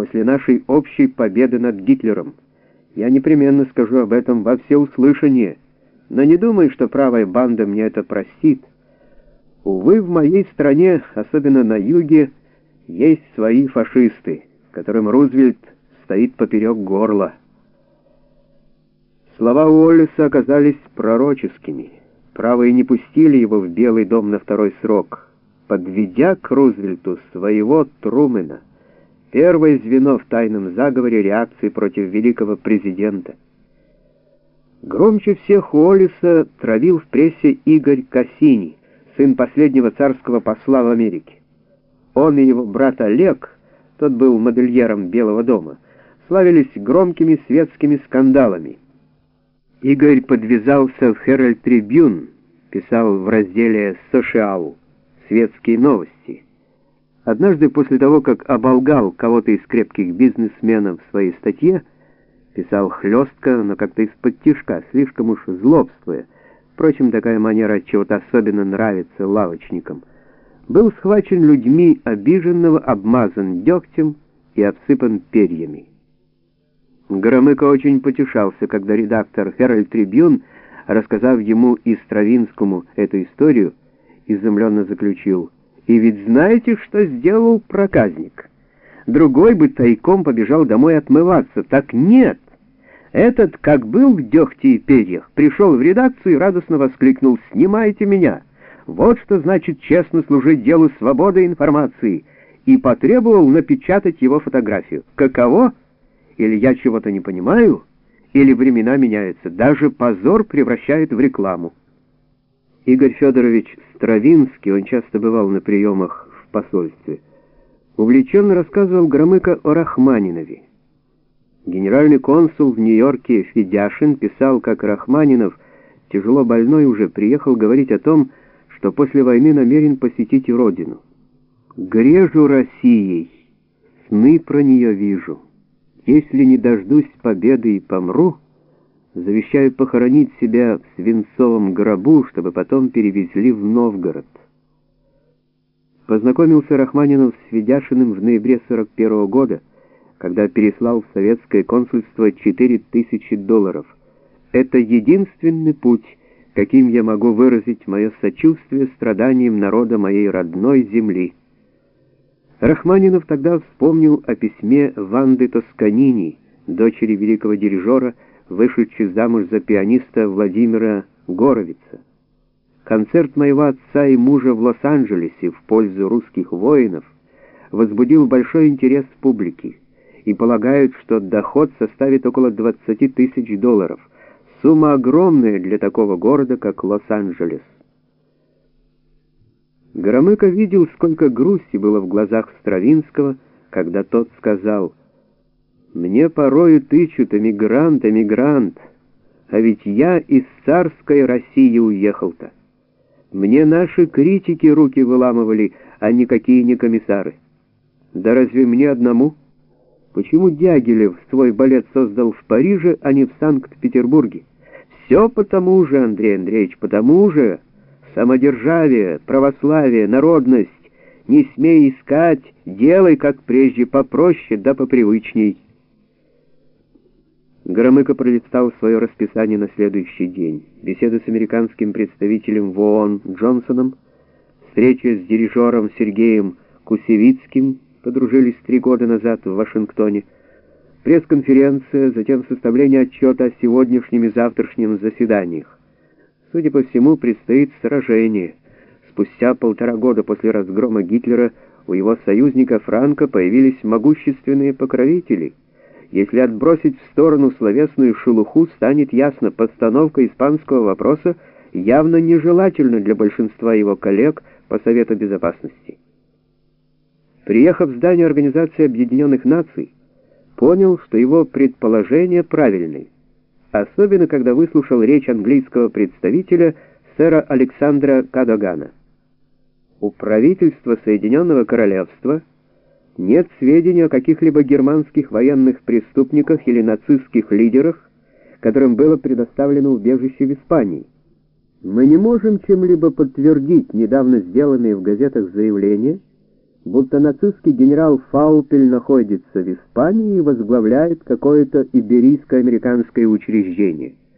после нашей общей победы над Гитлером. Я непременно скажу об этом во всеуслышание, но не думай, что правая банда мне это простит. Увы, в моей стране, особенно на юге, есть свои фашисты, которым Рузвельт стоит поперек горла. Слова Уоллеса оказались пророческими. Правые не пустили его в Белый дом на второй срок, подведя к Рузвельту своего Трумэна, первое звено в тайном заговоре реакции против великого президента. Громче всех Уоллеса травил в прессе Игорь Кассини, сын последнего царского посла в Америке. Он и его брат Олег, тот был модельером Белого дома, славились громкими светскими скандалами. Игорь подвязался в Herald Tribune, писал в разделе «Social» «Светские новости». Однажды после того, как оболгал кого-то из крепких бизнесменов в своей статье, писал хлестко, но как-то из-под тишка, слишком уж злобствуя. Впрочем, такая манера от чего-то особенно нравится лавочникам. Был схвачен людьми обиженного, обмазан дегтем и обсыпан перьями. Громыко очень потешался, когда редактор «Herald Tribune», рассказав ему и Стравинскому эту историю, изумленно заключил, «И ведь знаете, что сделал проказник? Другой бы тайком побежал домой отмываться. Так нет!» Этот, как был в дегте и перьях, пришел в редакцию и радостно воскликнул «Снимайте меня!» Вот что значит честно служить делу свободы информации, и потребовал напечатать его фотографию. Каково? Или я чего-то не понимаю, или времена меняются. Даже позор превращает в рекламу. Игорь Федорович Стравинский, он часто бывал на приемах в посольстве, увлеченно рассказывал Громыко о Рахманинове. Генеральный консул в Нью-Йорке Федяшин писал, как Рахманинов, тяжело больной уже, приехал говорить о том, что после войны намерен посетить родину. «Грежу Россией, сны про нее вижу». Если не дождусь победы и помру, завещаю похоронить себя в свинцовом гробу, чтобы потом перевезли в Новгород. Познакомился Рахманинов с Ведяшиным в ноябре 41 -го года, когда переслал в советское консульство 4000 долларов. Это единственный путь, каким я могу выразить мое сочувствие страданиям народа моей родной земли. Рахманинов тогда вспомнил о письме Ванды Тосканини, дочери великого дирижера, вышедшей замуж за пианиста Владимира Горовица. Концерт моего отца и мужа в Лос-Анджелесе в пользу русских воинов возбудил большой интерес публики, и полагают, что доход составит около 20 тысяч долларов, сумма огромная для такого города, как Лос-Анджелес. Громыко видел, сколько грусти было в глазах Стравинского, когда тот сказал «Мне порою тычут, эмигрант, эмигрант, а ведь я из царской России уехал-то. Мне наши критики руки выламывали, а никакие не комиссары. Да разве мне одному? Почему Дягилев свой балет создал в Париже, а не в Санкт-Петербурге? Все потому же, Андрей Андреевич, потому же...» самодержавие, православие, народность, не смей искать, делай, как прежде, попроще да попривычней. Громыко пролистал свое расписание на следующий день. Беседа с американским представителем в ООН Джонсоном, встреча с дирижером Сергеем Кусевицким, подружились три года назад в Вашингтоне, пресс-конференция, затем составление отчета о сегодняшнем и завтрашнем заседаниях. Судя по всему, предстоит сражение. Спустя полтора года после разгрома Гитлера у его союзника Франка появились могущественные покровители. Если отбросить в сторону словесную шелуху, станет ясно, постановка испанского вопроса явно нежелательна для большинства его коллег по Совету Безопасности. Приехав в здание Организации Объединенных Наций, понял, что его предположения правильные особенно когда выслушал речь английского представителя сэра Александра Кадогана. У правительства Соединенного Королевства нет сведений о каких-либо германских военных преступниках или нацистских лидерах, которым было предоставлено убежище в Испании. Мы не можем чем-либо подтвердить недавно сделанные в газетах заявления, будто нацистский генерал Фаупель находится в Испании и возглавляет какое-то иберийско-американское учреждение.